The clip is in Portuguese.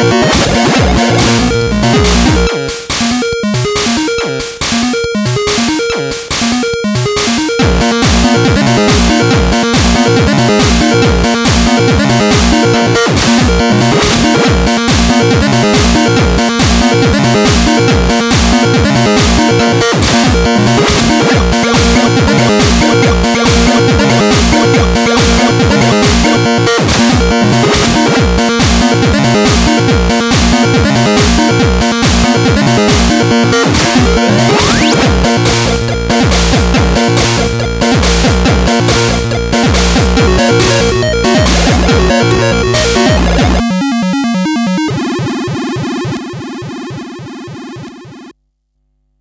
Música